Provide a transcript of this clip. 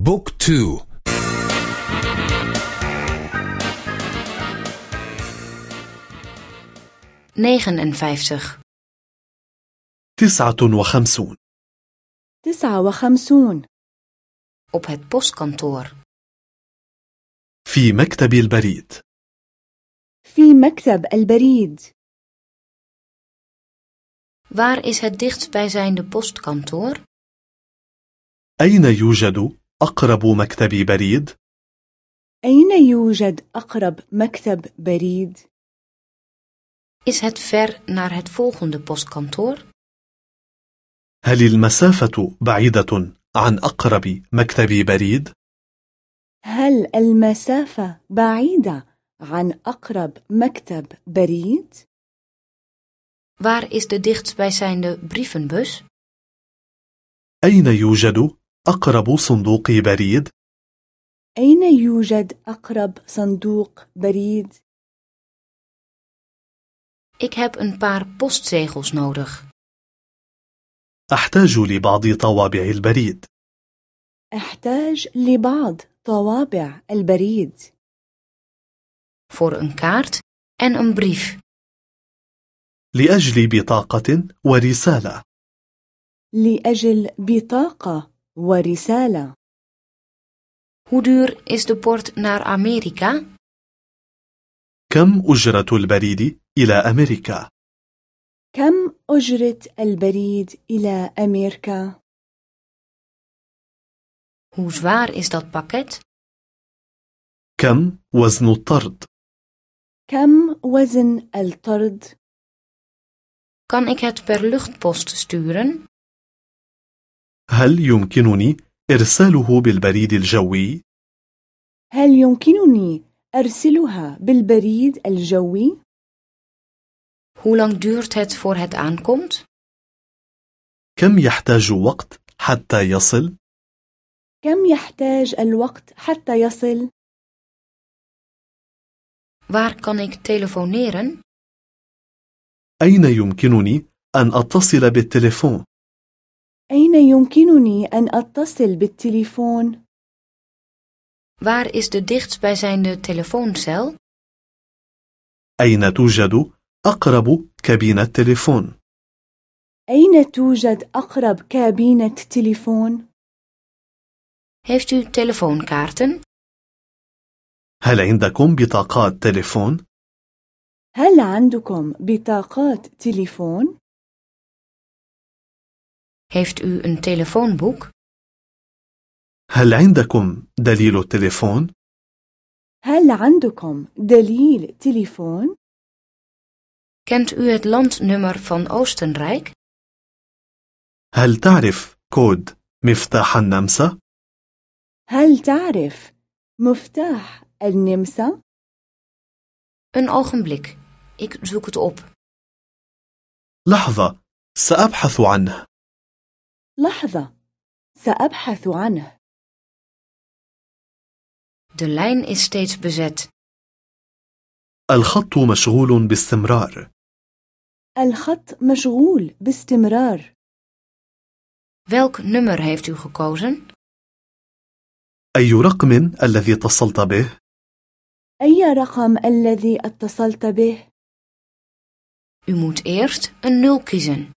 بوك تو نيغن en vijftig تسعة وخمسون تسعة وخمسون op het postkantoor في مكتب البريد في مكتب البريد Waar is het dichtstbijzijnde postkantoor? أين يوجد أقرب مكتب بريد؟ أين يوجد أقرب مكتب بريد؟ Is het ver naar het volgende postkantoor? هل المسافة بعيدة عن أقرب مكتب بريد؟ هل المسافة بعيدة عن أقرب مكتب بريد؟ Waar is de dichtstbijzijnde brievenbus? أين يوجد أقرب صندوق بريد؟ أين يوجد أقرب صندوق بريد؟ Ik heb een paar postzegels nodig. أحتاج لبعض طوابع البريد أحتاج لبعض طوابع البريد Voor een kaart en een brief. لأجل بطاقة ورسالة لأجل بطاقة ورسالة Hoe duur is de port naar Amerika? كم أجرة البريد إلى أمريكا؟ كم أجرة البريد إلى أمريكا؟ Hoe zwaar is dat pakket? كم وزن الطرد؟ كم وزن الطرد؟ Kan ik het per luchtpost sturen? هل يمكنني إرساله بالبريد الجوي؟ هل يمكنني أرسلها بالبريد الجوي؟ Hoe lang duurt het voor het aankomt? كم يحتاج وقت حتى يصل؟ كم يحتاج الوقت حتى يصل؟ Waar kan ik telefoneren? أين يمكنني أن أتصل بالتليفون؟ أين يمكنني أن أتصل بالتليفون؟ Waar is de dichtstbijzijnde telefooncel? أين توجد أقرب كابينة تليفون؟ أين توجد أقرب كابينة تليفون؟ Heeft u telefoonkaarten? هل عندكم بطاقات تليفون؟ هل عندكم بطاقات تليفون؟ Heeft u een telefoonboek? هل عندكم دليل التليفون؟ هل عندكم دليل تليفون؟ Kent u het landnummer van Oostenrijk? هل تعرف كود مفتاح النمسا؟ هل تعرف مفتاح النمسا؟ Een ogenblik. Ik zoek het op. لحظة سأبحث عنه لحظة سأبحث عنه De lijn is steeds bezet. الخط مشغول باستمرار الخط مشغول باستمرار Welk nummer heeft u gekozen? أي رقم الذي اتصلت به؟ أي رقم الذي اتصلت به؟ U moet eerst een nul kiezen.